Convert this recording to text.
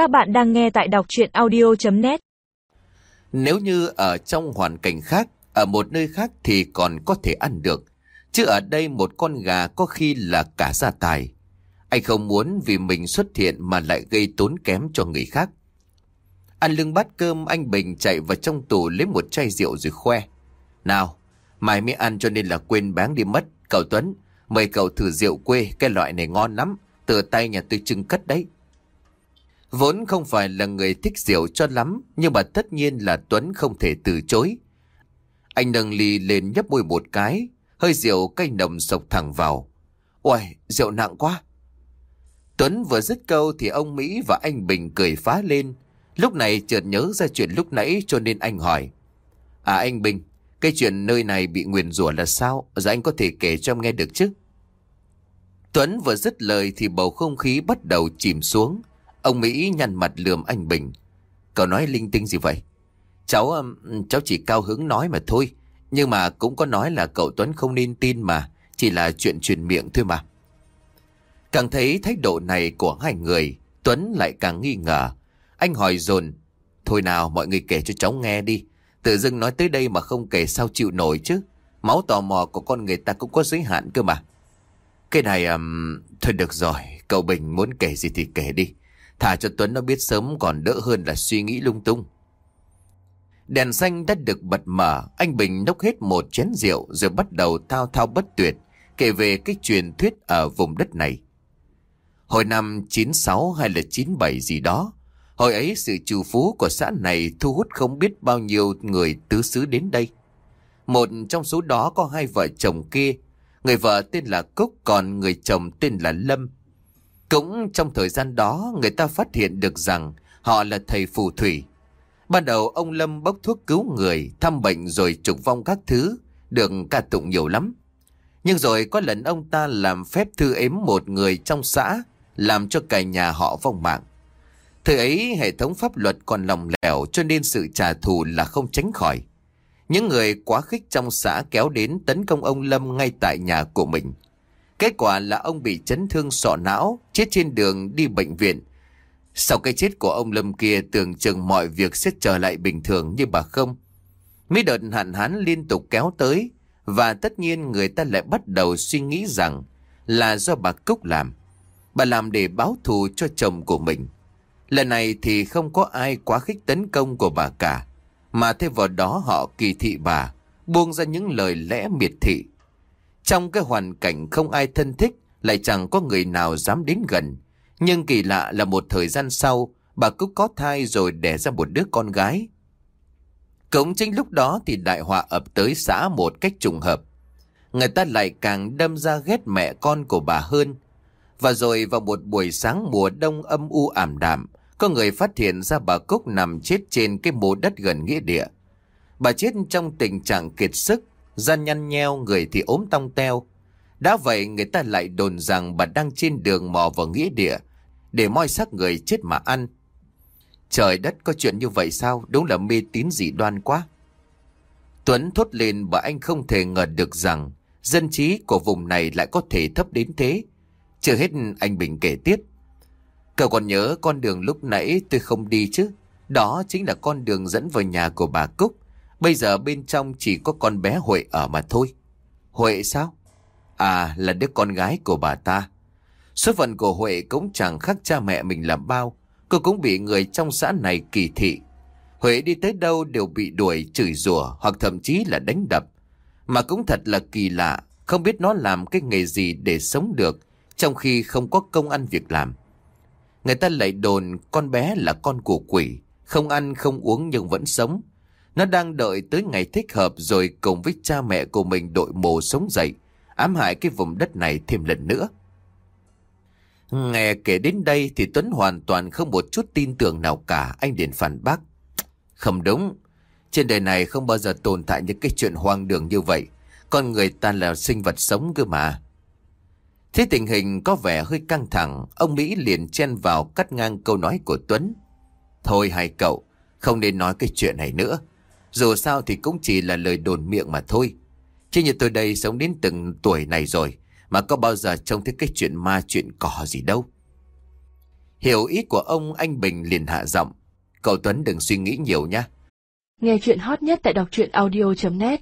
Các bạn đang nghe tại đọc chuyện audio.net Nếu như ở trong hoàn cảnh khác, ở một nơi khác thì còn có thể ăn được. Chứ ở đây một con gà có khi là cả gia tài. Anh không muốn vì mình xuất hiện mà lại gây tốn kém cho người khác. Ăn lưng bát cơm anh Bình chạy vào trong tủ lấy một chai rượu rồi khoe. Nào, mai mới ăn cho nên là quên bán đi mất. Cậu Tuấn, mời cậu thử rượu quê, cái loại này ngon lắm. Từ tay nhà tôi trưng cất đấy. Vốn không phải là người thích rượu cho lắm, nhưng mà tất nhiên là Tuấn không thể từ chối. Anh nâng ly lên nhấp môi một cái, hơi rượu cay nồng sộc thẳng vào. Uầy, rượu nặng quá. Tuấn vừa dứt câu thì ông Mỹ và anh Bình cười phá lên. Lúc này chợt nhớ ra chuyện lúc nãy cho nên anh hỏi. À anh Bình, cái chuyện nơi này bị nguyền rủa là sao? Giờ anh có thể kể cho em nghe được chứ? Tuấn vừa dứt lời thì bầu không khí bắt đầu chìm xuống. Ông Mỹ nhăn mặt lườm anh Bình. Cậu nói linh tinh gì vậy? Cháu cháu chỉ cao hứng nói mà thôi. Nhưng mà cũng có nói là cậu Tuấn không nên tin mà. Chỉ là chuyện truyền miệng thôi mà. Càng thấy thái độ này của hai người, Tuấn lại càng nghi ngờ. Anh hỏi dồn Thôi nào mọi người kể cho cháu nghe đi. Tự dưng nói tới đây mà không kể sao chịu nổi chứ. Máu tò mò của con người ta cũng có giới hạn cơ mà. Cái này... Um, thôi được rồi, cậu Bình muốn kể gì thì kể đi. Thả cho Tuấn nó biết sớm còn đỡ hơn là suy nghĩ lung tung. Đèn xanh đã được bật mở, anh Bình nốc hết một chén rượu rồi bắt đầu thao thao bất tuyệt, kể về cái truyền thuyết ở vùng đất này. Hồi năm 96 hay là 97 gì đó, hồi ấy sự trù phú của xã này thu hút không biết bao nhiêu người tứ xứ đến đây. Một trong số đó có hai vợ chồng kia, người vợ tên là Cúc còn người chồng tên là Lâm. Cũng trong thời gian đó người ta phát hiện được rằng họ là thầy phù thủy. Ban đầu ông Lâm bốc thuốc cứu người, thăm bệnh rồi trục vong các thứ, được ca tụng nhiều lắm. Nhưng rồi có lần ông ta làm phép thư ếm một người trong xã, làm cho cả nhà họ vong mạng. Thời ấy hệ thống pháp luật còn lòng lẻo cho nên sự trả thù là không tránh khỏi. Những người quá khích trong xã kéo đến tấn công ông Lâm ngay tại nhà của mình. Kết quả là ông bị chấn thương sọ não, chết trên đường đi bệnh viện. Sau cái chết của ông Lâm kia tưởng chừng mọi việc sẽ trở lại bình thường như bà không. Mấy đợt hạn hán liên tục kéo tới và tất nhiên người ta lại bắt đầu suy nghĩ rằng là do bà Cúc làm. Bà làm để báo thù cho chồng của mình. Lần này thì không có ai quá khích tấn công của bà cả, mà thêm vào đó họ kỳ thị bà, buông ra những lời lẽ miệt thị. Trong cái hoàn cảnh không ai thân thích, lại chẳng có người nào dám đến gần. Nhưng kỳ lạ là một thời gian sau, bà Cúc có thai rồi đẻ ra một đứa con gái. Cũng chính lúc đó thì đại họa ập tới xã một cách trùng hợp. Người ta lại càng đâm ra ghét mẹ con của bà hơn. Và rồi vào một buổi sáng mùa đông âm u ảm đạm, có người phát hiện ra bà Cúc nằm chết trên cái mố đất gần nghĩa địa. Bà chết trong tình trạng kiệt sức, da nhăn nheo, người thì ốm tong teo. Đã vậy người ta lại đồn rằng bà đang trên đường mò vào nghĩa địa để moi xác người chết mà ăn. Trời đất có chuyện như vậy sao? Đúng là mê tín dị đoan quá. Tuấn thốt lên bà anh không thể ngờ được rằng dân trí của vùng này lại có thể thấp đến thế. Chưa hết anh Bình kể tiếp. Cậu còn nhớ con đường lúc nãy tôi không đi chứ? Đó chính là con đường dẫn vào nhà của bà Cúc. Bây giờ bên trong chỉ có con bé Huệ ở mà thôi. Huệ sao? À là đứa con gái của bà ta. Số phận của Huệ cũng chẳng khác cha mẹ mình làm bao. Cô cũng bị người trong xã này kỳ thị. Huệ đi tới đâu đều bị đuổi, chửi rủa hoặc thậm chí là đánh đập. Mà cũng thật là kỳ lạ, không biết nó làm cái nghề gì để sống được, trong khi không có công ăn việc làm. Người ta lại đồn con bé là con của quỷ, không ăn không uống nhưng vẫn sống. Nó đang đợi tới ngày thích hợp rồi cùng với cha mẹ của mình đội mồ sống dậy, ám hại cái vùng đất này thêm lần nữa. Nghe kể đến đây thì Tuấn hoàn toàn không một chút tin tưởng nào cả, anh liền phản bác. Không đúng, trên đời này không bao giờ tồn tại những cái chuyện hoang đường như vậy. Con người ta là sinh vật sống cơ mà. Thế tình hình có vẻ hơi căng thẳng, ông Mỹ liền chen vào cắt ngang câu nói của Tuấn. Thôi hai cậu, không nên nói cái chuyện này nữa. Dù sao thì cũng chỉ là lời đồn miệng mà thôi. Chứ như tôi đây sống đến từng tuổi này rồi, mà có bao giờ trông thấy cái chuyện ma chuyện cỏ gì đâu. Hiểu ý của ông anh Bình liền hạ giọng. Cậu Tuấn đừng suy nghĩ nhiều nhé. Nghe chuyện hot nhất tại đọc truyện audio.net